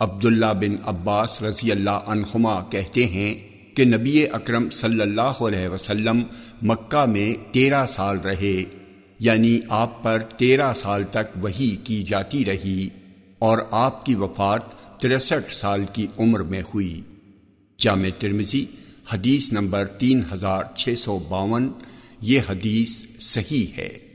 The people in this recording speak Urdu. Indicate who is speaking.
Speaker 1: عبداللہ بن عباس رضی اللہ عنہما کہتے ہیں کہ نبی اکرم صلی اللہ علیہ وسلم مکہ میں تیرہ سال رہے یعنی آپ پر تیرہ سال تک وہی کی جاتی رہی اور آپ کی وفات تریسٹھ سال کی عمر میں ہوئی۔ جامع ترمزی حدیث نمبر تین ہزار چھ سو باون، یہ حدیث صحیح ہے۔